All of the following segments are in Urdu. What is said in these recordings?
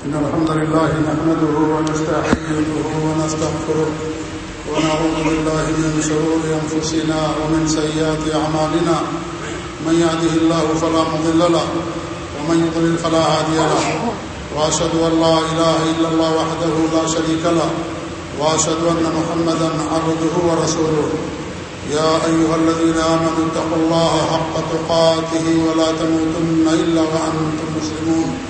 إن الحمد لله نحمده ونستعينه ونستغفره ونعوذ بالله من شرور أنفسنا ومن سيئات أعمالنا. من يهده الله فلا مضل له ومن يضلل فلا هادي له. وأشهد أن لا إله إلا الله وحده لا شريك له. وأشهد أن محمدا عبده ورسوله. يا أيها الذين آمنوا اتقوا الله حق تقاته ولا تموتن إلا وأنتم مسلمون.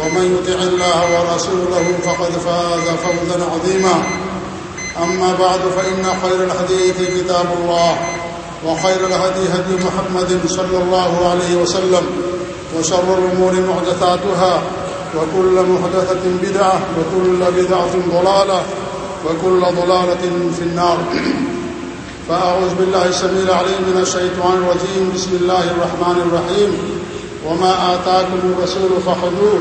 ومن يطع الله ورسوله فقد فاز فوزا عظيما. أما بعد، فإن خير الحديث كتاب الله، وخير الهدي هدي محمد صلى الله عليه وسلم، وشر الأمور محدثاتها، وكل محدثة بدعة، وكل بدعة ضلالة، وكل ضلالة في النار. فأعوذ بالله السميع العليم من الشيطان الرجيم. بسم الله الرحمن الرحيم. وما آتاكم الرسول فخذوه.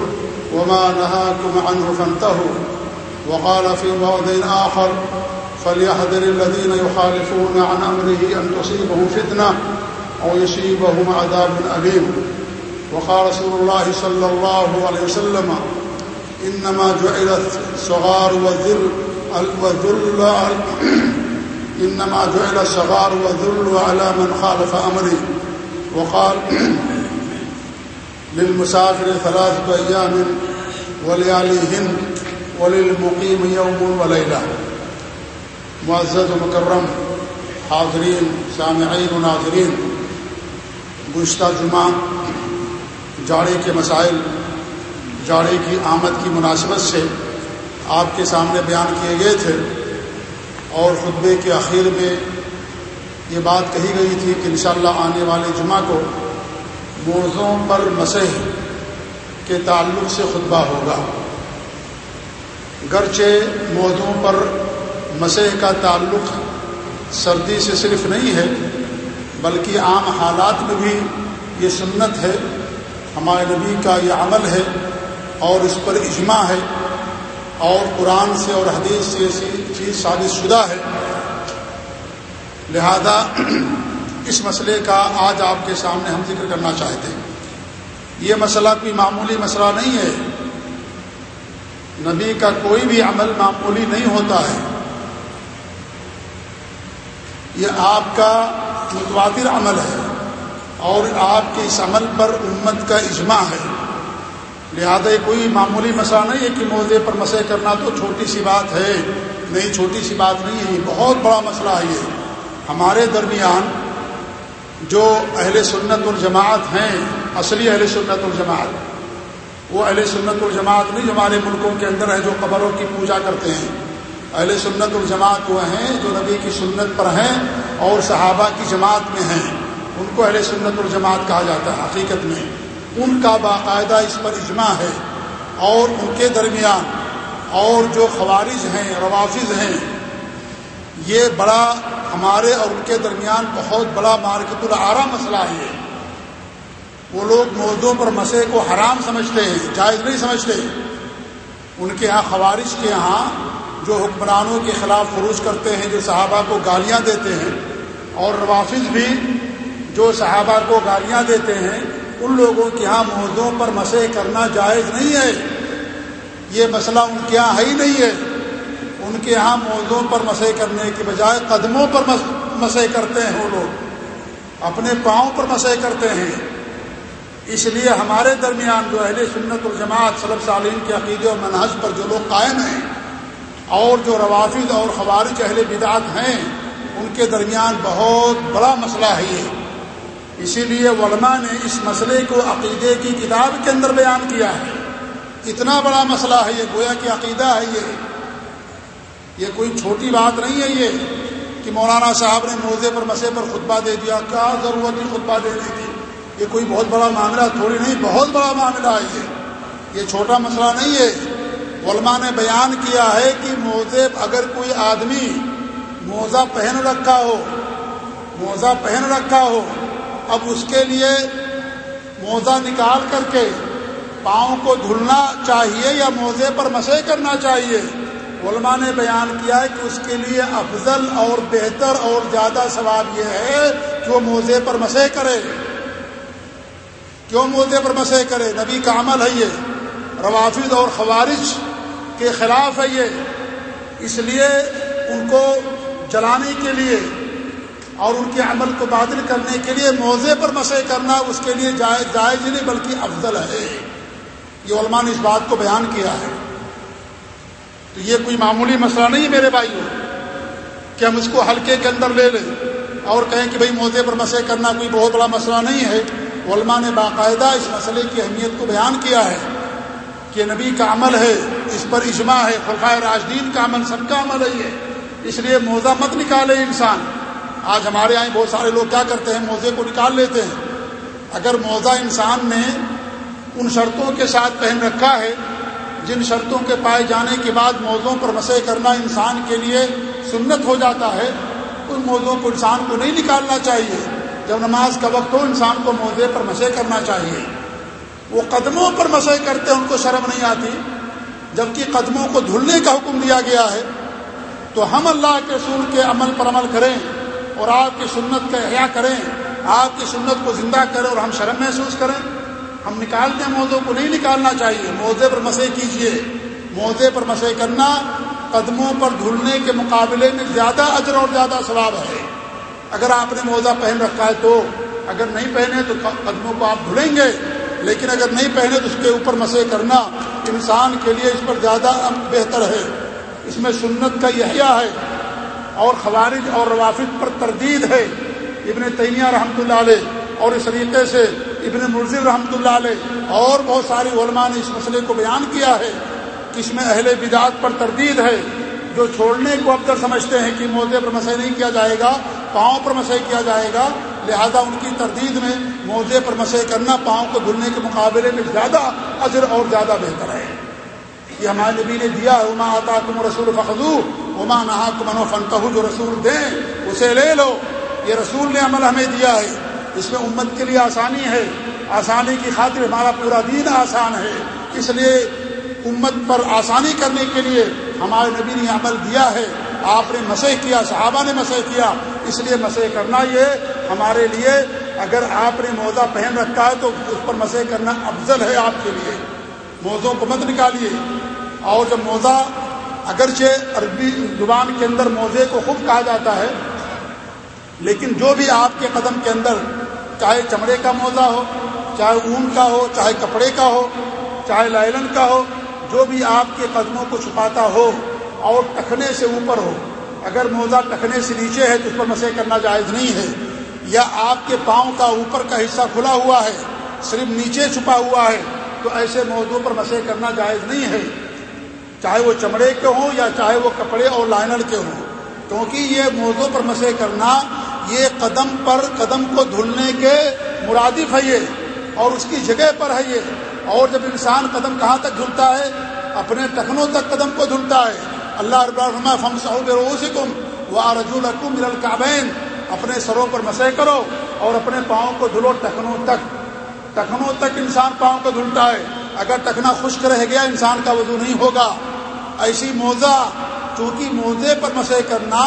وما نهاكم عنه فانتهوا. وقال في موضع آخر فليحذر الذين يخالفون عن أمره أن تصيبهم فتنة أو يصيبهم عذاب أليم. وقال رسول الله صلى الله عليه وسلم، إنما جعل الصغار والذل والذل إنما جعل الصغار والذل على من خالف أمري وقال للمسافر ثلاثة أيام ولياليهن وللمقيم يوم وليلة. معزز مکرم، حاضرین، سامعین و ناظرین، گزشتہ جمعہ، جاڑے کے مسائل، جاڑے کی آمد کی مناسبت سے آپ کے سامنے بیان کیے گئے تھے اور خطبے کے اخیر میں یہ بات کہی گئی تھی کہ انشاءاللہ آنے والے جمعہ کو موضوع پر مسح کے تعلق سے خطبہ ہوگا۔ گرچہ موضوع پر مسح کا تعلق سردی سے صرف نہیں ہے، بلکہ عام حالات میں بھی یہ سنت ہے۔ ہمارے نبی کا یہ عمل ہے اور اس پر اجماع ہے۔ اور قرآن سے اور حدیث سے ایسی چیز ثابت شدہ ہے۔ لہذا اس مسئلے کا آج آپ کے سامنے ہم ذکر کرنا چاہتے ہیں۔ یہ مسئلہ کوئی معمولی مسئلہ نہیں ہے۔ نبی کا کوئی بھی عمل معمولی نہیں ہوتا ہے۔ یہ آپ کا متواتر عمل ہے اور آپ کے اس عمل پر امت کا اجماع ہے۔ لہذا یہ کوئی معمولی مسئلہ نہیں ہے کہ موضے پر مسئلہ کرنا تو چھوٹی سی بات ہے۔ نہیں، چھوٹی سی بات نہیں ہے، یہ بہت بڑا مسئلہ ہے یہ۔ ہمارے درمیان جو اہل سنت الجماعت ہیں، اصلی اہل سنت الجماعت وہ اہل سنت الجماعت نہیں، جو ہمارے ملکوں کے اندر ہے، جو قبروں کی پوجا کرتے ہیں۔ اہل سنت الجماعت وہ ہیں جو نبی کی سنت پر ہیں اور صحابہ کی جماعت میں ہیں۔ ان کو اہل سنت الجماعت کہا جاتا ہے حقیقت میں۔ ان کا باقاعدہ اس پر اجماع ہے اور ان کے درمیان اور جو خوارج ہیں، روافظ ہیں یہ بڑا ہمارے اور ان کے درمیان بہت بڑا مارکت العرا مسئلہ ہے۔ وہ لوگ موضوع پر مسئلے کو حرام سمجھتے ہیں، جائز نہیں سمجھتے۔ ان کے ہاں خوارج کے ہاں جو حکمرانوں کے خلاف فروش کرتے ہیں، جو صحابہ کو گالیاں دیتے ہیں، اور روافظ بھی جو صحابہ کو گالیاں دیتے ہیں، ان لوگوں کے ہاں موضوع پر مسئلے کرنا جائز نہیں ہے۔ یہ مسئلہ ان کے یہاں ہے ہی نہیں ہے۔ ان کے یہاں موضوع پر مسئلے کرنے کے بجائے قدموں پر مسئلے کرتے ہیں وہ لوگ۔ اپنے پاؤں پر مسئلے کرتے ہیں۔ اس لیے ہمارے درمیان جو اہل سنت الجماعت صلب صالین کے عقیدے و منحص پر جو لوگ قائم ہیں اور جو روافظ اور خوارج اہل بدعت ہیں، ان کے درمیان بہت بڑا مسئلہ ہے یہ۔ اسی لیے علماء نے اس مسئلے کو عقیدے کی کتاب کے اندر بیان کیا ہے۔ اتنا بڑا مسئلہ ہے یہ، گویا کہ عقیدہ ہے یہ۔ یہ کوئی چھوٹی بات نہیں ہے یہ کہ مولانا صاحب نے موزے پر مسئلے پر خطبہ دے دیا، کیا ضرورت تھی خطبہ دینے کی؟ یہ کوئی بہت بڑا معاملہ تھوڑی نہیں، بہت بڑا معاملہ ہے یہ۔ یہ چھوٹا مسئلہ نہیں ہے۔ علماء نے بیان کیا ہے کہ موزے، اگر کوئی آدمی موزہ پہن رکھا ہو، موزہ پہن رکھا ہو، اب اس کے لیے موزہ نکال کر کے پاؤں کو دھلنا چاہیے یا موزے پر مسے کرنا چاہیے علماء نے بیان کیا ہے کہ اس کے لیے افضل اور بہتر اور زیادہ ثواب یہ ہے کہ وہ موزے پر مسے کرے۔ کیوں موزے پر مسے کرے؟ نبی کا عمل ہے یہ۔ روافظ اور خوارج کے خلاف ہے یہ۔ اس لیے ان کو جلانے کے لیے اور ان کے عمل کو بادل کرنے کے لیے موزے پر مسے کرنا اس کے لیے جائز جائز نہیں بلکہ افضل ہے۔ یہ علماء نے اس بات کو بیان کیا ہے۔ تو یہ کوئی معمولی مسئلہ نہیں ہے میرے بھائی کہ ہم اس کو ہلکے کے اندر لے لیں اور کہیں کہ بھائی موزے پر مسے کرنا کوئی بہت بڑا مسئلہ نہیں ہے؟ علماء نے باقاعدہ اس مسئلے کی اہمیت کو بیان کیا ہے کہ نبی کا عمل ہے، اس پر اجماع ہے خلفۂ راجدین کا عمل، سب کا عمل ہے۔ یہ اس لیے موزہ مت نکالے انسان۔ آج ہمارے یہاں بہت سارے لوگ کیا کرتے ہیں؟ موزے کو نکال لیتے ہیں۔ اگر موزہ انسان نے ان شرطوں کے ساتھ پہن رکھا ہے جن شرطوں کے پائے جانے کے بعد موزوں پر مسے کرنا انسان کے لیے سنت ہو جاتا ہے، ان موزوں کو انسان کو نہیں نکالنا چاہیے۔ جب نماز کا وقت ہو، انسان کو موزے پر مسے کرنا چاہیے۔ وہ قدموں پر مسے کرتے ہیں، ان کو شرم نہیں آتی۔ جبکہ قدموں کو دھلنے کا حکم دیا گیا ہے، تو ہم اللہ کے رسول کے عمل پر عمل کریں اور آپ کی سنت کا احیاء کریں۔ آپ کی سنت کو زندہ کریں اور ہم شرم محسوس کریں۔ ہم نکالتے ہیں موزوں کو، نہیں نکالنا چاہیے۔ موزے پر مسے کیجیے۔ موزے پر مسے کرنا قدموں پر دھلنے کے مقابلے میں زیادہ اجر اور زیادہ ثواب ہے۔ اگر آپ نے موزہ پہن رکھا ہے تو، اگر نہیں پہنے تو قدموں کو آپ دھلیں گے۔ لیکن اگر نہیں پہنے تو اس کے اوپر مسے کرنا انسان کے لیے اس پر زیادہ بہتر ہے۔ اس میں سنت کا یہ ہے اور خوارج اور روافظ پر تردید ہے۔ ابن تیمیہ رحمۃ اللہ علیہ اور اس طریقے سے ابن مرزل رحمۃ اللہ علیہ اور بہت ساری علماء نے اس مسئلے کو بیان کیا ہے کہ اس میں اہل بدعت پر تردید ہے، جو چھوڑنے کو اب تک سمجھتے ہیں کہ موزے پر مسئلہ نہیں کیا جائے گا، پاؤں پر مسئلہ کیا جائے گا، لہذا ان کی تردید میں موزے پر مسئلہ کرنا پاؤں کو دھلنے کے مقابلے میں زیادہ اجر اور زیادہ بہتر ہے۔ یہ ہمارے نبی نے دیا اما آتا تم رسول فخو اما نہا تمنو فنکہ جو رسول دیں، اسے لے لو۔ یہ رسول نے عمل ہمیں دیا ہے۔ اس میں امت کے لیے آسانی ہے۔ آسانی کی خاطر ہمارا پورا دین آسان ہے۔ اس لیے امت پر آسانی کرنے کے لیے ہمارے نبی نے عمل دیا ہے۔ آپ نے مسئلہ کیا، صحابہ نے مسئلہ کیا۔ اس لیے مسئلہ کرنا یہ ہمارے لیے اگر آپ نے موزہ پہن رکھا ہے تو اس پر مسئلہ کرنا افضل ہے آپ کے لیے۔ موزوں کو مت نکالیے۔ اور جب موزہ اگرچہ عربی زبان کے اندر موزے کو خوب کہا جاتا ہے، لیکن جو بھی آپ کے قدم کے اندر چاہے چمڑے کا موزہ ہو، چاہے اون کا ہو، چاہے کپڑے کا ہو، چاہے لائلن کا ہو، جو بھی آپ کے قدموں کو چھپاتا ہو اور ٹکنے سے اوپر ہو، اگر موزہ ٹکنے سے نیچے ہے تو اس پر مسے کرنا جائز نہیں ہے۔ یا آپ کے پاؤں کا اوپر کا حصہ کھلا ہوا ہے، صرف نیچے چھپا ہوا ہے، تو ایسے موضوع پر مسے کرنا جائز نہیں ہے۔ چاہے وہ چمڑے کے ہوں یا چاہے وہ کپڑے اور لائنر کے ہوں، کیونکہ یہ موضوع پر مسے کرنا یہ قدم پر قدم کو دھلنے کے مرادف ہے یہ اور اس کی جگہ پر ہے یہ اور جب انسان قدم کہاں تک دھلتا ہے؟ اپنے ٹخنوں تک قدم کو دھلتا ہے۔ اللہ رب الرحمٰ فم صحب روسکم و رج القم القابین اپنے سروں پر مسے کرو اور اپنے پاؤں کو دھلو ٹخنوں تک۔ ٹخنوں تک انسان پاؤں کو دھلتا ہے۔ اگر ٹخنا خشک رہ گیا، انسان کا وضو نہیں ہوگا۔ ایسی موزہ، چونکہ موزے پر مسے کرنا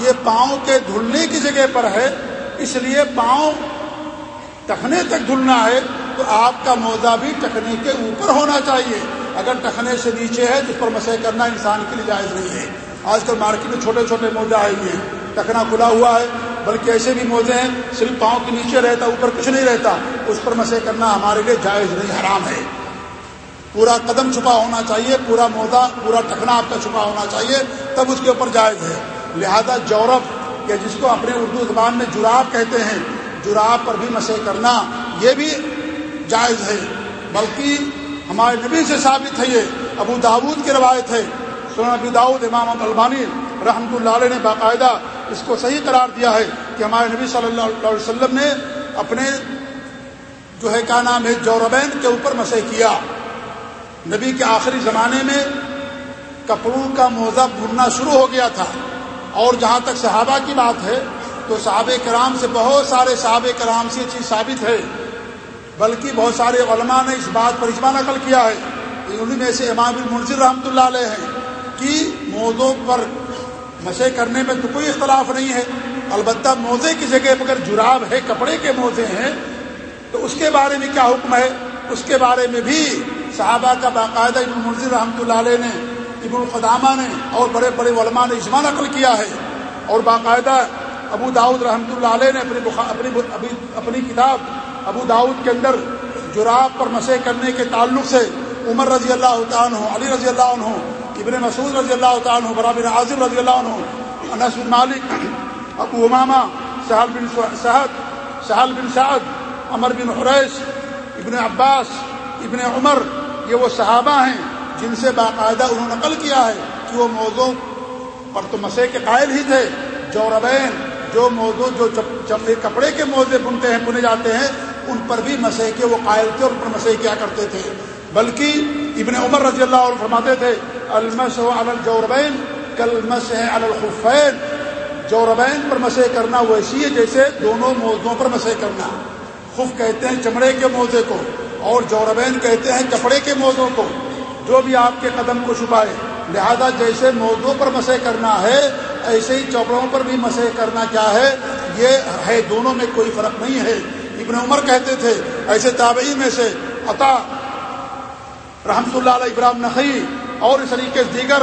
یہ پاؤں کے دھلنے کی جگہ پر ہے، اس لیے پاؤں ٹکنے تک دھلنا ہے تو آپ کا موزہ بھی ٹکنے کے اوپر ہونا چاہیے۔ اگر ٹکنے سے نیچے ہے تو اس پر مسئلہ کرنا انسان کے لیے جائز نہیں ہے۔ آج کل مارکیٹ میں چھوٹے چھوٹے موزے آئے ہوئے ہیں۔ ٹکنا کھلا ہوا ہے، بلکہ ایسے بھی موزے ہیں، صرف پاؤں کے نیچے رہتا، اوپر کچھ نہیں رہتا۔ اس پر مسئلہ کرنا ہمارے لیے جائز نہیں، حرام ہے۔ پورا قدم چھپا ہونا چاہیے، پورا موزہ، پورا ٹکنا آپ کا چھپا ہونا چاہیے، تب اس کے اوپر جائز ہے۔ لہذا جورب یا جس کو اپنے اردو زبان میں جراب کہتے ہیں، جراب پر بھی مسے کرنا یہ بھی جائز ہے۔ بلکہ ہمارے نبی سے ثابت ہے یہ، ابو داود کی روایت ہے۔ سونا ابو داود، امام البانی رحمۃ اللہ علیہ نے باقاعدہ اس کو صحیح قرار دیا ہے کہ ہمارے نبی صلی اللہ علیہ وسلم نے اپنے جو ہے، کیا نام ہے، جوربین کے اوپر مسے کیا۔ نبی کے آخری زمانے میں کپڑوں کا موزہ بننا شروع ہو گیا تھا۔ اور جہاں تک صحابہ کی بات ہے، تو صحابہ کرام سے بہت سارے صحابہ کرام سے یہ چیز ثابت ہے۔ بلکہ بہت سارے علماء نے اس بات پر اجماع نقل کیا ہے۔ انہیں میں سے امام المنظر رحمۃ اللہ علیہ ہیں کہ موزوں پر مشے کرنے میں تو کوئی اختلاف نہیں ہے۔ البتہ موزے کی جگہ پر اگر جراب ہے، کپڑے کے موزے ہیں، تو اس کے بارے میں کیا حکم ہے؟ اس کے بارے میں بھی صحابہ کا باقاعدہ ابن منظر رحمۃ اللہ علیہ نے ابن القدامہ نے اور بڑے بڑے علماء نے اجماع نقل کیا ہے اور باقاعدہ ابو داود رحمۃ اللہ علیہ نے اپنی اپنی اپنی کتاب ابو داود کے اندر جراب پر مسے کرنے کے تعلق سے عمر رضی اللہ عنہ، علی رضی اللہ عنہ، ابن مسعود رضی اللہ عنہ، برابر عاظم رضی اللہ عنہ، انس بن مالک، ابو امامہ، سہل بن سعد سہل بن سعد، عمر بن حریش ابن عباس، ابن عمر، یہ وہ صحابہ ہیں جن سے باقاعدہ انہوں نے نقل کیا ہے، کہ وہ موضوع پر تو مسے کے قائل ہی تھے۔ جوربین جو موضوع، جو کپڑے کے موزے بنتے ہیں، بنے جاتے ہیں، ان پر بھی مسے کے، وہ قائل تھے اور ان پر مسے کیا کرتے تھے۔ بلکہ ابن عمر رضی اللہ عنہ فرماتے تھے المس الجوربین کلمس الخفین۔ جوربین پر مسے کرنا ویسی ہے جیسے دونوں موضوعوں پر مسے کرنا۔ خف کہتے ہیں چمڑے کے موزے کو، اور جوربین کہتے ہیں کپڑے کے موضوع کو۔ جو بھی آپ کے قدم کو چھپائے۔ لہذا جیسے موضوع پر مسے کرنا ہے، ایسے ہی چوپڑوں پر بھی مسے کرنا کیا ہے۔ یہ ہے، دونوں میں کوئی فرق نہیں ہے۔ ابن عمر کہتے تھے، ایسے تابعی میں سے عطا رحمت اللہ علیہ ابراہم نقی اور اس طریقے سے دیگر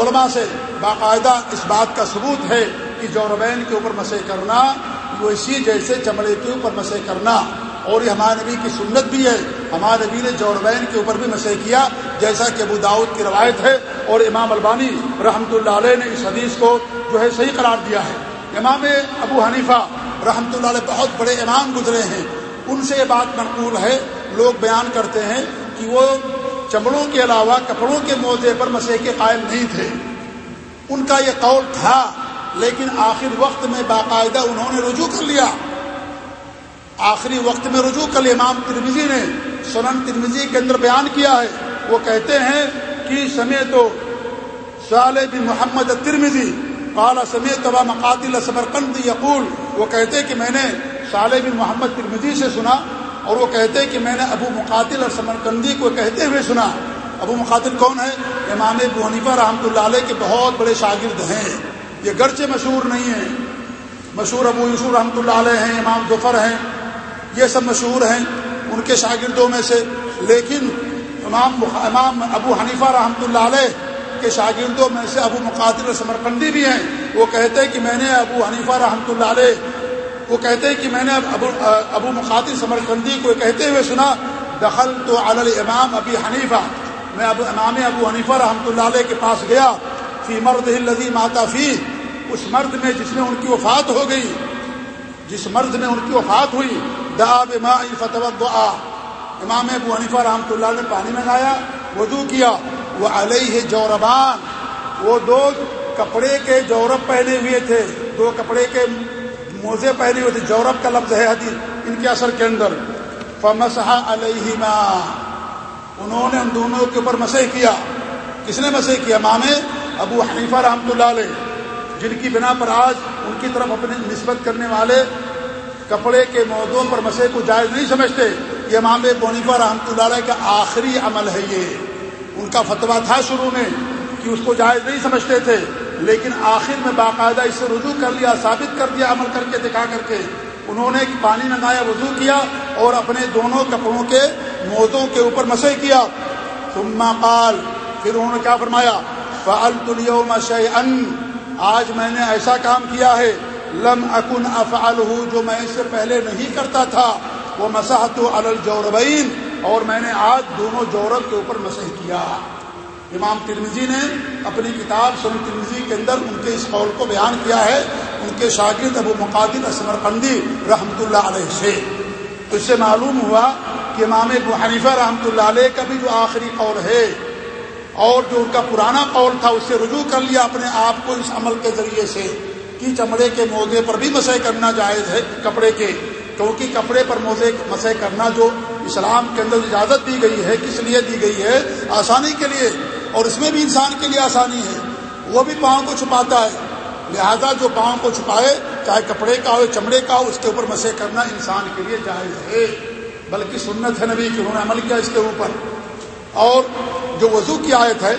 علماء سے باقاعدہ اس بات کا ثبوت ہے کہ جوربین کے اوپر مسے کرنا، وہ اسی جیسے چمڑے کے اوپر مسے کرنا۔ اور یہ ہمارے نبی کی سنت بھی ہے۔ ہمارے نبی نے جوربین کے اوپر بھی مسے کیا، جیسا کہ ابو داود کی روایت ہے۔ اور امام البانی رحمۃ اللہ علیہ نے اس حدیث کو جو ہے صحیح قرار دیا ہے۔ امام ابو حنیفہ رحمۃ اللہ علیہ بہت بڑے امام گزرے ہیں۔ ان سے یہ بات منقول ہے۔ لوگ بیان کرتے ہیں کہ وہ چمڑوں کے علاوہ کپڑوں کے موزے پر مسے کے قائل نہیں تھے۔ ان کا یہ قول تھا، لیکن آخر وقت میں باقاعدہ انہوں نے رجوع کر لیا۔ آخری وقت میں رجوع کر امام ترمیزی نے سنن ترمیزی کے اندر بیان کیا ہے۔ وہ کہتے ہیں کہ سمے تو صالح بن محمد ترمیزی قال سمے تبا مقاتل سمرقند یقول۔ وہ کہتے کہ میں نے صالح بن محمد ترمیزی سے سنا اور وہ کہتے کہ میں نے ابو مقاتل اور سمرقندی کو کہتے ہوئے سنا۔ ابو مقاتل کون ہے؟ امام ابو حنیفہ رحمۃ اللہ علیہ کے بہت بڑے شاگرد ہیں۔ یہ گرچہ مشہور نہیں ہیں۔ مشہور ابو یوسف رحمۃ اللہ علیہ ہیں، امام ظفر ہیں۔ یہ سب مشہور ہیں ان کے شاگردوں میں سے، لیکن امام امام ابو حنیفہ رحمۃ اللہ علیہ کے شاگردوں میں سے ابو مقاتل سمرقندی بھی ہیں۔ وہ کہتے ہیں کہ میں نے ابو حنیفہ رحمۃ اللہ علیہ، وہ کہتے ہیں کہ میں نے ابو ابو مقاتل سمرقندی کو کہتے ہوئے سنا دخل تو علی امام ابی حنیفہ۔ میں ابو، امام ابو حنیفہ رحمۃ اللہ علیہ کے پاس گیا، فی مرد الدی ماتا فی اس مرد میں جس میں ان کی وفات ہو گئی، جس مرد میں ان کی وفات ہوئی دا بما فتح امام ابو حنیفہ رحمۃ اللہ نے پانی منگایا، وضو کیا وہ علیہ جوربان۔ وہ دو کپڑے کے جورب پہنے ہوئے تھے، دو کپڑے کے موزے پہنے ہوئے تھے۔ جورب کا لفظ ہے حدیث، ان کے اثر کے اندر۔ فمسح علیہما۔ انہوں نے ان دونوں کے اوپر مسح کیا۔ کس نے مسح کیا؟ امام ابو حنیفہ رحمۃ اللہ علیہ۔ جن کی بنا پر آج ان کی طرف اپنی نسبت کرنے والے کپڑے کے موضوع پر مسئلے کو جائز نہیں سمجھتے، یہ امام بونیفا رحمۃ اللہ علیہ کا آخری عمل ہے یہ۔ ان کا فتویٰ تھا شروع میں کہ اس کو جائز نہیں سمجھتے تھے، لیکن آخر میں باقاعدہ اس سے رجوع کر لیا، ثابت کر دیا عمل کر کے، دکھا کر کے۔ انہوں نے پانی منگایا وضو کیا اور اپنے دونوں کپڑوں کے موزوں کے اوپر مسے کیا۔ ثم قال، پھر انہوں نے کیا فرمایا؟ فعلت اليوم شيئا۔ آج میں نے ایسا کام کیا ہے لم اکن افعال جو میں اس سے پہلے نہیں کرتا تھا، وہ مساحت الجوربین، اور میں نے آج دونوں جورب کے اوپر مسح کیا۔ امام ترمزی نے اپنی کتاب سن ترمزی کے اندر ان کے اس قول کو بیان کیا ہے۔ ان کے شاگرد ابو مقادل اسمر قندی رحمۃ اللہ علیہ سے۔ اس سے معلوم ہوا کہ امام ابو حنیفہ رحمۃ اللہ علیہ کا بھی جو آخری قول ہے، اور جو ان کا پرانا قول تھا، اس سے رجوع کر لیا اپنے آپ کو اس عمل کے ذریعے سے۔ کہ چمڑے کے موزے پر بھی مسئلہ کرنا جائز ہے کپڑے کے، کیونکہ کپڑے پر موزے مسئلہ کرنا جو اسلام کے اندر اجازت دی گئی ہے، کس لیے دی گئی ہے؟ آسانی کے لیے، اور اس میں بھی انسان کے لیے آسانی ہے۔ وہ بھی پاؤں کو چھپاتا ہے۔ لہذا جو پاؤں کو چھپائے، چاہے کپڑے کا ہو، چمڑے کا ہو، اس کے اوپر مسے کرنا انسان کے لیے جائز ہے۔ بلکہ سنت ہے نبی کہ انہوں نے عمل کیا اس کے اوپر۔ اور جو وضو کی آیت ہے،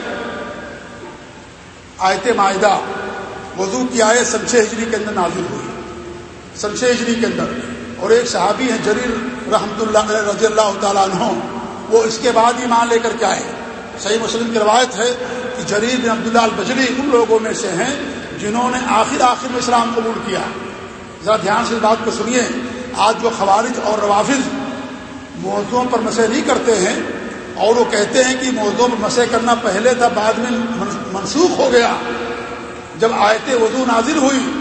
آیت معاہدہ وضو کی آیت سنچ ہجری کے اندر نازل ہوئی۔ سنچ ہجری کے اندر اور ایک صحابی ہیں جریر رحمۃ اللہ رضی اللہ تعالیٰ عنہ، وہ اس کے بعد ایمان لے کر کے آئے۔ صحیح مسلم کی روایت ہے کہ جریر بن عبداللہ البجری ان لوگوں میں سے ہیں جنہوں نے آخر آخر میں اسلام قبول کیا۔ ذرا دھیان سے اس بات کو سنیے۔ آج جو خوارج اور روافظ موضوعوں پر مسئلہ نہیں کرتے ہیں اور وہ کہتے ہیں کہ موضوع پر مسئلہ کرنا پہلے تھا، بعد میں منسوخ ہو گیا۔ جب آیت وضو نازل ہوئی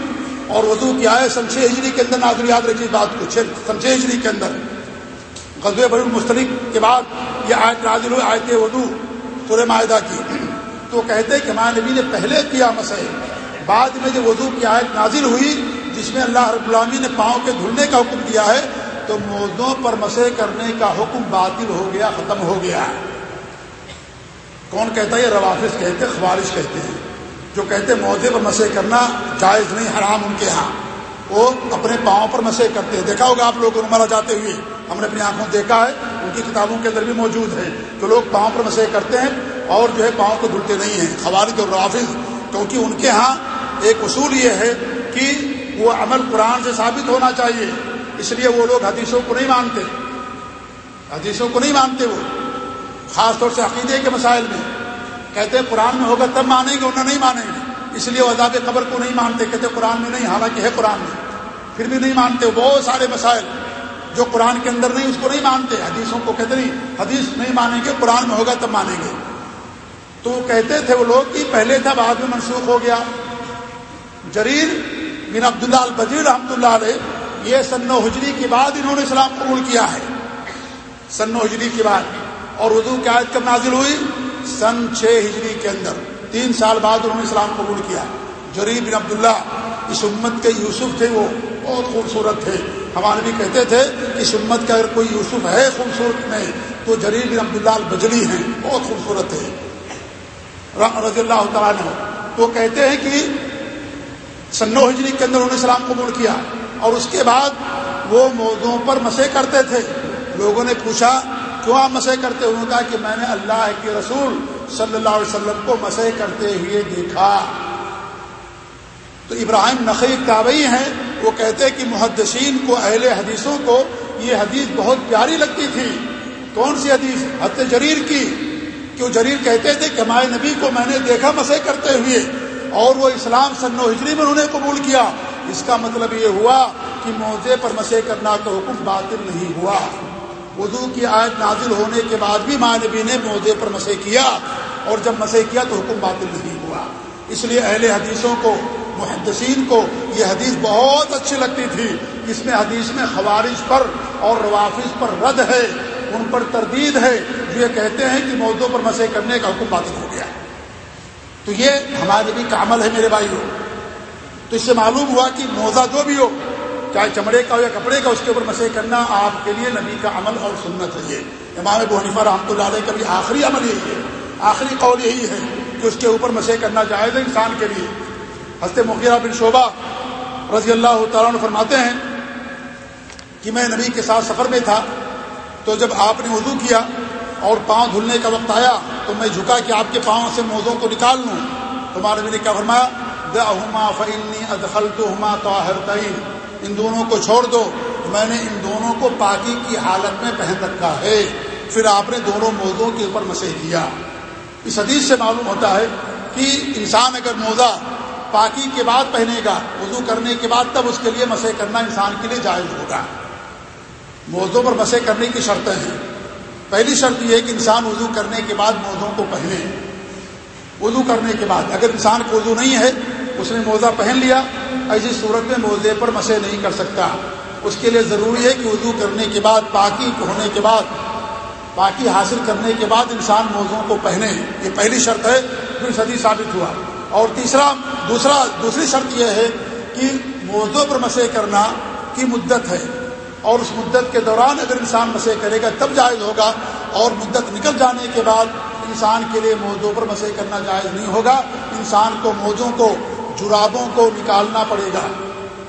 اور وضو کی آئے سمشے ہجری کے اندر نازل یاد رکھیے بات کو سمشے ہجری کے اندر۔ غزب بر المستلق کے بعد یہ آیت نازل ہوئی، آیت وضو، سورہ معاہدہ کی۔ تو کہتے ہیں کہ ہمارے نبی نے پہلے کیا مسئلہ بعد میں جب وضو کی آیت نازل ہوئی، جس میں اللہ رب العامی نے پاؤں کے دھلنے کا حکم دیا ہے، تو موزوں پر مسے کرنے کا حکم باطل ہو گیا، ختم ہو گیا۔ کون کہتا ہے؟ یہ روافظ کہتے خوارش کہتے ہیں۔ جو کہتے موزے پر مسے کرنا جائز نہیں، حرام ان کے ہاں۔ وہ اپنے پاؤں پر مسے کرتے ہیں۔ دیکھا ہوگا آپ لوگ عمرہ جاتے ہوئے۔ ہم نے اپنی آنکھوں دیکھا ہے، ان کی کتابوں کے اندر بھی موجود ہے۔ جو لوگ پاؤں پر مسے کرتے ہیں اور جو ہے پاؤں کو دھلتے نہیں ہیں۔ خوارج اور روافظ کیونکہ ان کے ہاں ایک اصول یہ ہے کہ وہ عمل قرآن سے ثابت ہونا چاہیے۔ اس لیے وہ لوگ حدیثوں کو نہیں مانتے۔ حدیثوں کو نہیں مانتے وہ، خاص طور سے عقیدے کے مسائل میں۔ کہتے ہیں قرآن میں ہوگا تب مانیں گے انہیں نہیں مانیں گے۔ اس لیے وہ عذاب قبر کو نہیں مانتے، کہتے قرآن میں نہیں، حالانکہ ہے قرآن میں۔ پھر بھی نہیں مانتے بہت سارے مسائل جو قرآن کے اندر نہیں، اس کو نہیں مانتے۔ حدیثوں کو کہتے نہیں، حدیث نہیں مانیں گے، قرآن میں ہوگا تب مانیں گے۔ تو کہتے تھے وہ لوگ کہ پہلے تھا، بعد میں منسوخ ہو گیا۔ جریر بن عبداللہ البجیر رحمۃ اللہ علیہ، یہ سن و حجری کے بعد انہوں نے اسلام قبول کیا ہے۔ سن و حجری کے بعد۔ اور اردو کی آیت کب نازل ہوئی؟ سن چھ ہجری کے اندر تین سال بعد انہوں نے اسلام قبول کیا۔ جریر بن عبداللہ اس امت کے یوسف تھے، وہ بہت خوبصورت تھے۔ ہمارے بھی کہتے تھے اس امت کا اگر کوئی یوسف ہے خوبصورت میں تو جریر بن عبداللہ البجلی ہیں، بہت خوبصورت تھے۔ رضی اللہ تعالیٰ نے تو کہتے ہیں کہ سنو ہجری کے اندر انہوں نے اسلام قبول کیا۔ اور اس کے بعد وہ موضوع پر مسے کرتے تھے۔ لوگوں نے پوچھا کیوں آپ مسے کرتے انہوں نے کہا کہ میں نے اللہ کے رسول صلی اللہ علیہ وسلم کو مسے کرتے ہوئے دیکھا۔ تو ابراہیم نقی تابعی ہیں، وہ کہتے کہ محدثین کو، اہل حدیثوں کو یہ حدیث بہت پیاری لگتی تھی۔ کون سی حدیث؟ حت جریر کی۔ کہ جریر کہتے تھے کہ ہمارے نبی کو میں نے دیکھا مسے کرتے ہوئے اور وہ اسلام سن و ہجری میں انہوں نے قبول کیا۔ اس کا مطلب یہ ہوا کہ موزے پر مسے کرنا کا حکم باطل نہیں ہوا۔ وضو کی آیت نازل ہونے کے بعد بھی ماں نبی نے موزے پر مسے کیا اور جب مسے کیا تو حکم باطل نہیں ہوا۔ اس لیے اہل حدیثوں کو، محدثین کو یہ حدیث بہت اچھی لگتی تھی۔ اس میں حدیث میں خوارش پر اور روافظ پر رد ہے، ان پر تردید ہے، جو یہ کہتے ہیں کہ موضوع پر مسے کرنے کا حکم باطل ہو گیا۔ تو یہ ہمارے نبی کا عمل ہے میرے بھائی ہو تو اس سے معلوم ہوا کہ موزہ جو بھی ہو چاہے چمڑے کا ہو یا کپڑے کا، اس کے اوپر مسے کرنا آپ کے لیے نبی کا عمل اور سنت ہے۔ یہ امام ابو حنیفہ رحمۃ اللہ علیہ کا بھی آخری عمل یہی ہے۔ آخری قول یہی ہے کہ اس کے اوپر مسے کرنا جائز ہے انسان کے لیے۔ ہنستے مغیرہ بن شعبہ رضی اللہ تعالیٰ عنہ فرماتے ہیں کہ میں نبی کے ساتھ سفر میں تھا تو جب آپ نے وضو کیا اور پاؤں دھلنے کا وقت آیا تو میں جھکا کہ آپ کے پاؤں سے موزوں کو نکال لوں۔ تمہارے بھی نے کیا فرمایا؟ دما فنی ادخل تو ہما ان دونوں کو چھوڑ دو، میں نے ان دونوں کو پاکی کی حالت میں پہن رکھا ہے۔ پھر آپ نے دونوں موزوں کے اوپر مسح کیا۔ اس حدیث سے معلوم ہوتا ہے کہ انسان اگر موزہ پاکی کے بعد پہنے گا، وضو کرنے کے بعد تب اس کے لیے مسے کرنا انسان کے لیے جائز ہوگا۔ موزوں پر مسے کرنے کی شرطیں ہیں۔ پہلی شرط یہ ہے کہ انسان وضو کرنے کے بعد موزوں کو پہنے۔ وضو کرنے کے بعد، اگر انسان کو وضو نہیں ہے اس نے موزہ پہن لیا، ایسی صورت میں موزے پر مسے نہیں کر سکتا۔ اس کے لیے ضروری ہے کہ وضو کرنے کے بعد پاکی ہونے کے بعد پاکی حاصل کرنے کے بعد انسان موزوں کو پہنے۔ یہ پہلی شرط ہے پھر صدی ثابت ہوا۔ اور تیسرا، دوسرا، دوسری شرط یہ ہے کہ موزوں پر مسے کرنا کی مدت ہے۔ اور اس مدت کے دوران اگر انسان مسے کرے گا، تب جائز ہوگا۔ اور مدت نکل جانے کے بعد انسان کے لیے موزوں پر مسئلہ کرنا جائز نہیں ہوگا۔ انسان کو موزوں کو جرابوں کو نکالنا پڑے گا۔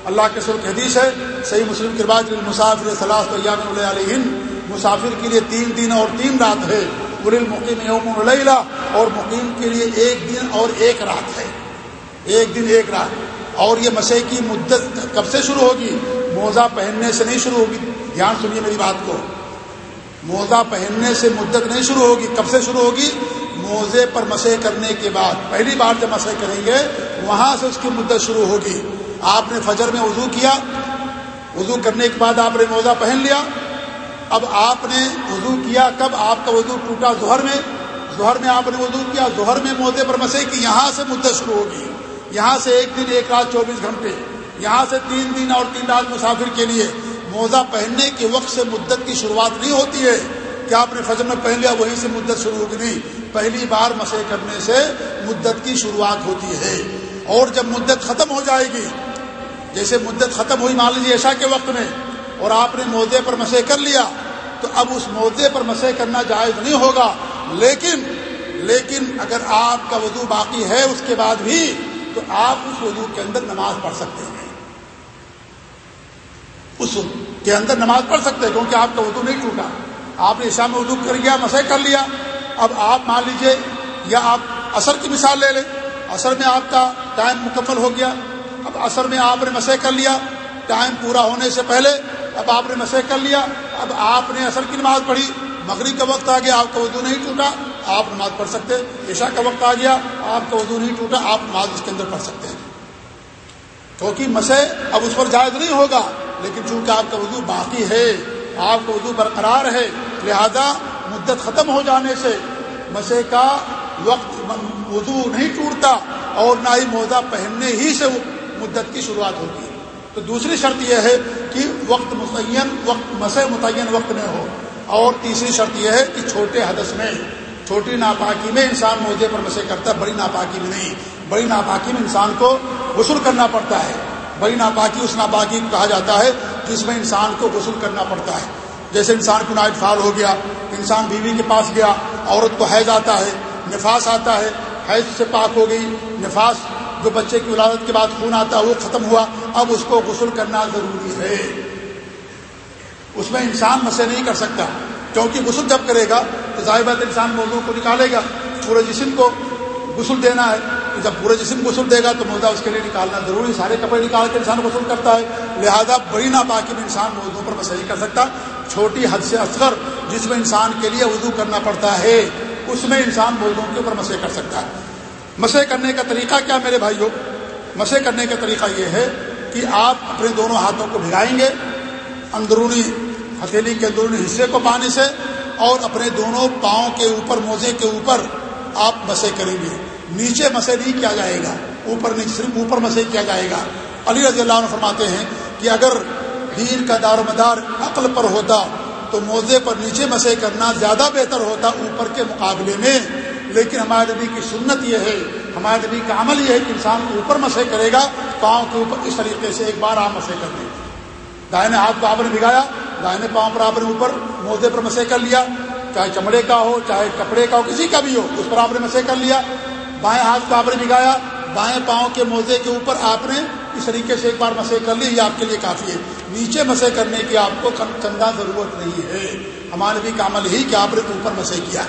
اللہ کے سر حدیث ہے، صحیح مسلم کے بعد مسافر صلاح طیام علیہ مسافر کے لیے تین دن اور تین رات ہے۔ بر المقیم یوم اللیلہ، اور مقیم کے لیے ایک دن اور ایک رات ہے۔ ایک دن، ایک رات۔ اور یہ مسئلے کی مدت کب سے شروع ہوگی؟ موزہ پہننے سے نہیں شروع ہوگی۔ دھیان سنیے میری بات کو۔ موزہ پہننے سے مدت نہیں شروع ہوگی، کب سے شروع ہوگی؟ موزے پر مسے کرنے کے بعد، پہلی بار جب مسے کریں گے، وہاں سے اس کی مدت شروع ہوگی۔ آپ نے فجر میں وضو کیا، وضو کرنے کے بعد آپ نے موزہ پہن لیا۔ اب آپ نے وضو کیا، کب آپ کا وضو ٹوٹا؟ ظہر میں۔ ظہر میں آپ نے وضو کیا، ظہر میں موزے پر مسے کی یہاں سے مدت شروع ہوگی۔ یہاں سے ایک دن، ایک رات، چوبیس گھنٹے۔ یہاں سے تین دن اور تین رات مسافر کے لیے۔ موزہ پہننے کے وقت سے مدت کی شروعات نہیں ہوتی ہے۔ کہ آپ نے فجر میں پہن لیا وہیں سے مدت شروع ہوگی نہیں، پہلی بار مسئلہ کرنے سے مدت کی شروعات ہوتی ہے۔ اور جب مدت ختم ہو جائے گی، جیسے مدت ختم ہوئی، مان لیجیے عشاء کے وقت میں، اور آپ نے موزے پر مسئلہ کر لیا، تو اب اس موزے پر مسئلہ کرنا جائز نہیں ہوگا۔ لیکن لیکن اگر آپ کا وضو باقی ہے اس کے بعد بھی، تو آپ اس وضو کے اندر نماز پڑھ سکتے ہیں۔ اس کے اندر نماز پڑھ سکتے ہیں، کیونکہ آپ کا وضو نہیں ٹوٹا۔ آپ نے عشاء میں وضو کر گیا مسئلہ کر لیا۔ اب آپ مان لیجیے، یا آپ اثر کی مثال لے لیں۔ اثر میں آپ کا ٹائم مکمل ہو گیا۔ اب اثر میں آپ نے مسئلہ کر لیا۔ ٹائم پورا ہونے سے پہلے اب آپ نے مسئلہ کر لیا۔ اب آپ نے اثر کی نماز پڑھی۔ مغرب کا وقت آ گیا، آپ کا وضو نہیں ٹوٹا۔ آپ نماز پڑھ سکتے عشاء کا وقت آ گیا، آپ کا وضو نہیں ٹوٹا۔ آپ نماز اس کے اندر پڑھ سکتے ہیں۔ کیونکہ مسئلہ اب اس پر جائز نہیں ہوگا، لیکن چونکہ آپ کا وضو باقی ہے، آپ کا وضو برقرار ہے لہذا مدت ختم ہو جانے سے مسے کا وقت وضو نہیں ٹوٹتا اور نہ ہی موزہ پہننے ہی سے مدت کی شروعات ہوتی ہے۔ تو دوسری شرط یہ ہے کہ وقت متعین وقت مسے متعین وقت میں ہو۔ اور تیسری شرط یہ ہے کہ چھوٹے حدث میں، چھوٹی ناپاکی میں انسان موزے پر مسے کرتا ہے، بڑی ناپاکی میں نہیں۔ بڑی ناپاکی میں انسان کو غسل کرنا پڑتا ہے۔ بڑی ناپاکی اس ناپاکی کو کہا جاتا ہے جس میں انسان کو غسل کرنا پڑتا ہے۔ جیسے انسان کو نائٹ فال ہو گیا، انسان بیوی کے پاس گیا، عورت کو حیض آتا ہے، نفاس آتا ہے، حیض سے پاک ہو گئی، نفاس جو بچے کی ولادت کے بعد خون آتا ہے، وہ ختم ہوا، اب اس کو غسل کرنا ضروری ہے۔ اس میں انسان مسے نہیں کر سکتا، کیونکہ غسل جب کرے گا تو ظاہر بات انسان موضوع کو نکالے گا پورے جسم کو غسل دینا ہے، جب پورے جسم غسل دے گا تو موزہ اس کے لیے نکالنا ضروری سارے کپڑے نکال کے انسان غسل کرتا ہے، لہذا بڑی ناپاکی میں انسان موضوع پر مسئلہ نہیں کر سکتا۔ چھوٹی حد سے اصغر جس میں انسان کے لیے وضو کرنا پڑتا ہے، اس میں انسان موضوع کے اوپر مسئلہ کر سکتا ہے۔ مسئلہ کرنے کا طریقہ کیا میرے بھائیوں؟ مسئلہ کرنے کا طریقہ یہ ہے کہ آپ اپنے دونوں ہاتھوں کو بھگائیں گے، اندرونی ہتھیلی کے اندرونی حصے کو پانی سے، اور اپنے دونوں پاؤں کے اوپر، موزے کے اوپر آپ مسے کریں گے۔ نیچے مسے نہیں کیا جائے گا، اوپر نیچے صرف اوپر مسے کیا جائے گا۔ علی رضی اللہ عنہ فرماتے ہیں کہ اگر دین کا دار و مدار عقل پر ہوتا تو موزے پر نیچے مسے کرنا زیادہ بہتر ہوتا اوپر کے مقابلے میں۔ لیکن ہمارے نبی کی سنت یہ ہے، ہمارے نبی کا عمل یہ ہے کہ انسان اوپر مسے کرے گا، پاؤں کے اوپر اس طریقے سے ایک بار آپ مسے کر دیں۔ دائنے ہاتھ کو آپ نے بگایا دائنے پاؤں پر آپ نے اوپر موزے پر مسے کر لیا، چاہے چمڑے کا ہو، چاہے کپڑے کا ہو، کسی کا بھی ہو، اس پر آپ نے مسے کر لیا۔ بائیں ہاتھ کو آپ نے بگایا بائیں پاؤں کے موزے کے اوپر آپ نے اس طریقے سے ایک بار مسے کر لی، یہ آپ کے لیے کافی ہے۔ نیچے مسے کرنے کی آپ کو چندہ ضرورت نہیں ہے۔ ہمارے بھی کا عمل ہی کہ آپ نے اوپر مسے کیا۔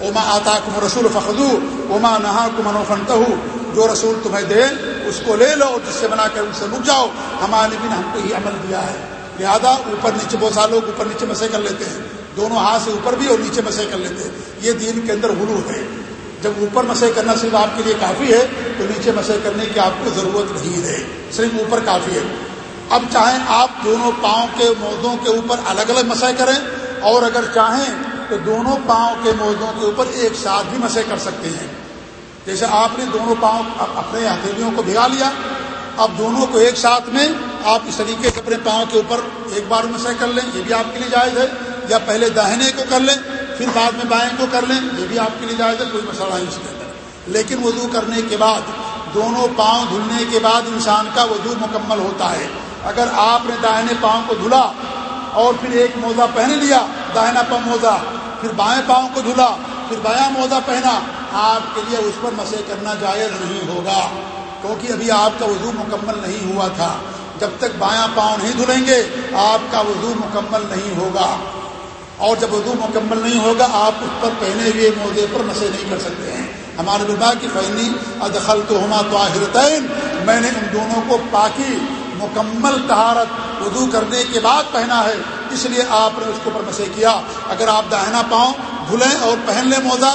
اوما آتا کم رسول فخو اوما نہا کمن فنت جو رسول تمہیں دے، اس کو لے لو جس سے بنا کر ان سے رک جاؤ۔ ہمارے بھی نے ہم کو یہ عمل دیا ہے۔ لہٰذا اوپر نیچے بہت سارے لوگ اوپر نیچے مسے کر لیتے ہیں۔ دونوں ہاتھ سے اوپر بھی اور نیچے مسے کر لیتے ہیں۔ یہ دین کے اندر غلو ہے۔ جب اوپر مسے کرنا صرف آپ کے لیے کافی ہے، تو نیچے مسے کرنے کی آپ کو ضرورت نہیں ہے۔ صرف اوپر کافی ہے۔ اب چاہیں آپ دونوں پاؤں کے موزوں کے اوپر الگ الگ مسے کریں، اور اگر چاہیں تو دونوں پاؤں کے موزوں کے اوپر ایک ساتھ بھی مسے کر سکتے ہیں۔ جیسے آپ نے دونوں پاؤں اپنے ہتھیلیوں کو بھگا لیا، اب دونوں کو ایک ساتھ میں آپ اس طریقے سے اپنے پاؤں کے اوپر ایک بار مسے کر لیں، یہ بھی آپ کے لیے جائز ہے، یا پہلے داہنے کو کر لیں، پھر بعد میں بائیں کو کر لیں، یہ بھی آپ کے لیے جائز ہے، کوئی مسئلہ نہیں اس کے اندر۔ لیکن وضو کرنے کے بعد، دونوں پاؤں دھلنے کے بعد انسان کا وضو مکمل ہوتا ہے۔ اگر آپ نے داہنے پاؤں کو دھلا اور پھر ایک موزہ پہن لیا، داہنا پاؤں موزہ، پھر بائیں پاؤں کو دھلا، پھر بیاں موزہ پہنا، آپ کے لیے اس پر مسے کرنا جائز نہیں ہوگا۔ کیونکہ ابھی آپ کا وضو مکمل نہیں ہوا تھا۔ جب تک بایاں پاؤں نہیں دھلیں گے، آپ کا وضو مکمل نہیں ہوگا۔ اور جب وضو مکمل نہیں ہوگا، آپ اس پر پہنے ہوئے موزے پر مسے نہیں کر سکتے ہیں۔ ہمارے ببا کی فہنی ادخل تو ہما تو میں نے ان دونوں کو پاکی مکمل تہارت وضو کرنے کے بعد پہنا ہے، اس لیے آپ نے اس کے اوپر مسے کیا۔ اگر آپ داہنا پاؤں دھلیں اور پہن لیں موزہ،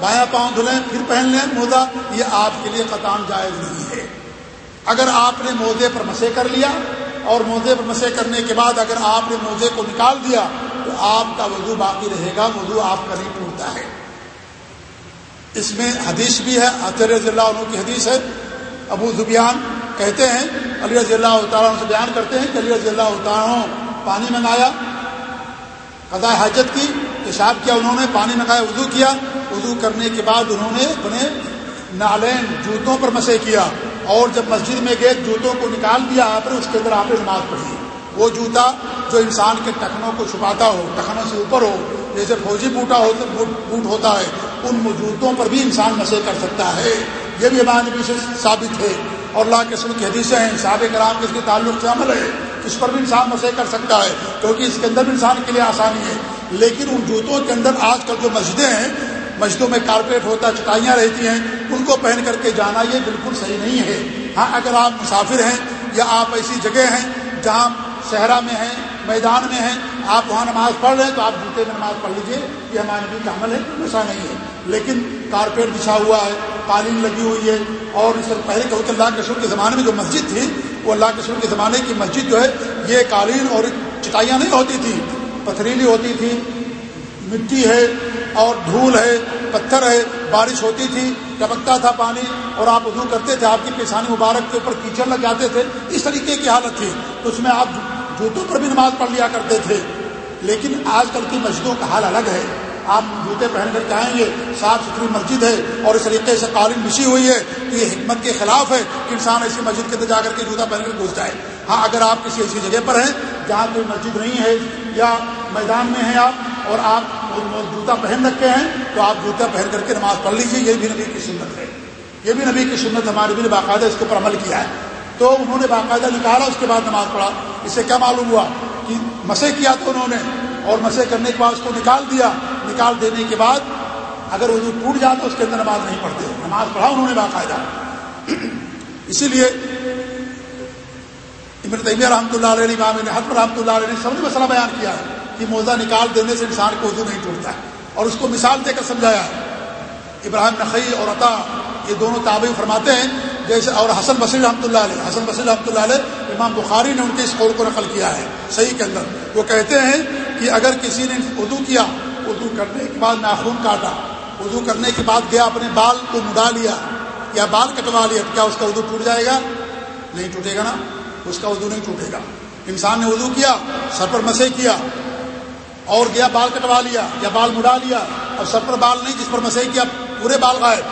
بایاں پاؤں دھلیں، پھر پہن لیں موزہ، یہ آپ کے لیے قطام جائز نہیں ہے۔ اگر آپ نے موزے پر مسے کر لیا اور موزے پر مسے کرنے کے بعد اگر آپ نے موزے کو نکال دیا، تو آپ کا وضو باقی رہے گا، وضو آپ کا نہیں ٹوٹتا ہے۔ اس میں حدیث بھی ہے رضی اللہ عنہ کی حدیث ہے، ابو زبیان کہتے ہیں، علی رضی اللہ تعالیٰ سے بیان کرتے ہیں کہ علی رضی اللہ تعالیٰ پانی منگایا، قضاء حاجت کی، پیشاب کیا انہوں نے، پانی منگایا، وضو کیا۔ وضو کرنے کے بعد انہوں نے اپنے نالین جوتوں پر مسے کیا۔ اور جب مسجد میں گئے، جوتوں کو نکال دیا آپ نے، اس کے اندر آپ نے نماز پڑھی۔ وہ جوتا جو انسان کے ٹخنوں کو چھپاتا ہو، ٹخنوں سے اوپر ہو، جیسے فوجی بوٹا ہوتا بوٹ ہوتا ہے، ان جوتوں پر بھی انسان مسے کر سکتا ہے۔ یہ بھی ہمارے نبی سے ثابت ہے۔ اور اللہ کے کی حدیثیں ہیں صحاب کرام کے اس کے تعلق سے عمل ہے، اس پر بھی انسان مسے کر سکتا ہے، کیونکہ اس کے اندر بھی انسان کے لیے آسانی ہے۔ لیکن ان جوتوں کے اندر آج کل جو مسجدیں ہیں، مسجدوں میں کارپیٹ ہوتا ہے، چٹائیاں رہتی ہیں، ان کو پہن کر کے جانا یہ بالکل صحیح نہیں ہے۔ ہاں اگر آپ مسافر ہیں یا آپ ایسی جگہ ہیں جہاں صحرا میں ہیں، میدان میں ہیں، آپ وہاں نماز پڑھ رہے ہیں تو آپ جوتے میں نماز پڑھ لیجیے، یہ ہمارے نبی کا عمل ہے، ایسا نہیں ہے۔ لیکن کارپیٹ بچھا ہوا ہے، قالین لگی ہوئی ہے۔ اور اس پہلے کہ اللہ کے شروع کے زمانے میں جو مسجد تھی، وہ اللہ کے شروع کے زمانے کی مسجد جو ہے، یہ قالین اور چٹائیاں نہیں ہوتی تھی پتھریلی ہوتی تھی، مٹی ہے اور دھول ہے، پتھر ہے، بارش ہوتی تھی ٹپکتا تھا پانی۔ اور آپ وضو کرتے تھے، آپ کی پیشانی مبارک کے اوپر کیچڑ لگ جاتے تھے، اس طریقے کی حالت تھی۔ تو اس میں آپ جوتوں پر بھی نماز پڑھ لیا کرتے تھے۔ لیکن آج کل کی مسجدوں کا حال الگ ہے۔ آپ جوتے پہن کر کے آئیں گے، صاف ستھری مسجد ہے اور اس طریقے سے قالین بچھی ہوئی ہے تو یہ حکمت کے خلاف ہے کہ انسان ایسی مسجد کے اندر جا کر کے جوتا پہن کر گھس جائے ہاں اگر آپ کسی ایسی جگہ پر ہیں جہاں کوئی مسجد نہیں ہے یا میدان میں ہیں آپ اور آپ جوتا پہن رکھے ہیں، تو آپ جوتا پہن کر کے نماز پڑھ لیجیے یہ بھی نبی کی سنت ہے۔ یہ بھی نبی کی سنت ہمارے بھی نے باقاعدہ اس کے اوپر عمل کیا ہے۔ تو انہوں نے باقاعدہ نکالا، اس کے بعد نماز پڑھا۔ اس سے کیا معلوم ہوا کہ مسے کیا تو انہوں نے اور مسے کرنے کے بعد اس کو نکال دیا۔ نکال دینے کے بعد اگر اردو ٹوٹ جاتا تو اس کے اندر نماز نہیں پڑھتے۔ نماز پڑھا انہوں نے باقاعدہ۔ اسی لیے ابن تیمیہ رحمۃ اللہ علیہ امام نے رحمۃ اللہ علیہ نے سب نے مسئلہ بیان کیا ہے کہ موزہ نکال دینے سے انسان کو اردو نہیں ٹوٹتا ہے۔ اور اس کو مثال دے کر سمجھایا ہے۔ ابراہیم نقی اور عطا یہ دونوں تابع فرماتے ہیں۔ جیسے اور حسن بصیر رحمۃ اللہ علیہ، حسن بصیر رحمۃ اللہ علیہ، امام بخاری نے ان کے اس قول کو نقل کیا ہے صحیح کے اندر۔ وہ کہتے ہیں کہ اگر کسی نے اردو کیا اردو کرنے کے بعد ناخون کاٹا۔ اردو کرنے کے بعد گیا، اپنے بال کو مڈا لیا۔ یا بال کٹوا لیا، کیا اس کا اردو ٹوٹ جائے گا؟ نہیں ٹوٹے گا نا۔ اس کا اردو نہیں ٹوٹے گا۔ انسان نے اردو کیا، سر پر مسے کیا۔ اور گیا، بال کٹوا لیا یا بال مڈا لیا۔ اور سر پر بال نہیں، جس پر مسے کیا، پورے بال غائب۔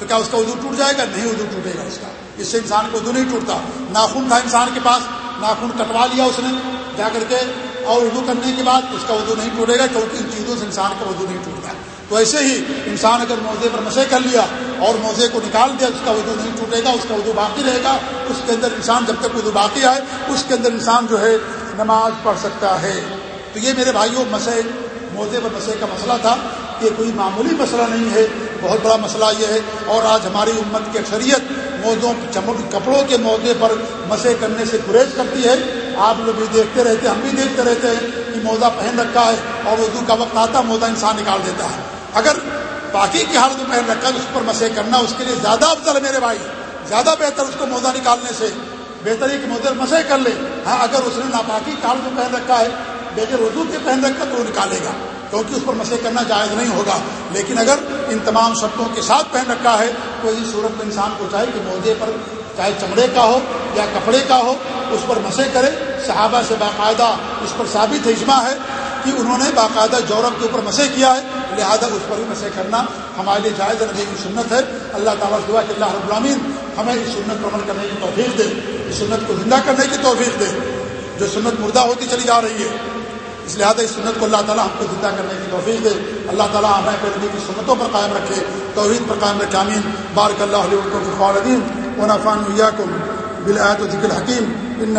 تو کیا اس کا اردو ٹوٹ جائے گا؟ نہیں اردو ٹوٹے گا اس کا۔ اس سے انسان کو اردو نہیں ٹوٹتا۔ ناخون تھا انسان کے پاس ناخون کٹوا لیا اس نے۔ جا کر کے اور اردو کرنے کے بعد اس کا اردو نہیں ٹوٹے گا کیونکہ ان چیزوں سے انسان کا اردو نہیں ٹوٹتا۔ تو ایسے ہی انسان اگر موزے پر مسے کر لیا اور موزے کو نکال دیا، اس کا اردو نہیں ٹوٹے گا، اس کا اردو باقی رہے گا، اس کے اندر انسان جب تک اردو باقی آئے، اس کے اندر انسان جو ہے نماز پڑھ سکتا ہے۔ تو یہ میرے بھائیوں مسے موزے پر مسے کا مسئلہ تھا۔ یہ کوئی معمولی مسئلہ نہیں ہے، بہت بڑا مسئلہ یہ ہے۔ اور آج ہماری امت کی اکثریت موزوں، چمک، کپڑوں کے موزے پر مسے کرنے سے گریز کرتی ہے۔ آپ لوگ بھی دیکھتے رہتے ہم بھی دیکھتے رہتے ہیں کہ موزہ پہن رکھا ہے اور اردو کا وقت آتا موزہ انسان نکال دیتا ہے۔ اگر باقی کی حالت میں پہن رکھا ہے، اس پر مسے کرنا، اس کے لیے زیادہ افضل ہے میرے بھائی۔ زیادہ بہتر اس کو موزہ نکالنے سے، بہتر ہے کہ موزے مسے کر لے۔ ہاں اگر اس نے ناپاکی کی حالت میں پہن رکھا ہے بغیر اردو کے پہن رکھا تو وہ نکالے گا، کیونکہ اس پر مسے کرنا جائز نہیں ہوگا۔ لیکن اگر ان تمام شرطوں کے ساتھ پہن رکھا ہے، تو اس صورت میں انسان کو چاہے کہ موزے پر چاہے چمڑے کا ہو یا کپڑے کا ہو اس پر مسے کرے۔ صحابہ سے باقاعدہ اس پر ثابت اجماع ہے کہ انہوں نے باقاعدہ جورب کے اوپر مسے کیا ہے۔ لہذا اس پر بھی مسے کرنا ہمارے لیے جائز نبی کی سنت ہے۔ اللہ تعالیٰ دعا کہ اللہ رب العالمین ہمیں اس سنت پر عمل کرنے کی توفیق دے، اس سنت کو زندہ کرنے کی توفیق دے۔ جو سنت مردہ ہوتی چلی جا رہی ہے، اس لہٰذا اس سنت کو اللہ تعالیٰ ہم کو زندہ کرنے کی توفیق دے۔ اللہ تعالیٰ ہمیں پیرنی کی سنتوں پر قائم رکھے، توحید پر قائم رکھے امین بارک اللہ علیہ فالدین ونفان کو بالآت و ذکر حکیم ان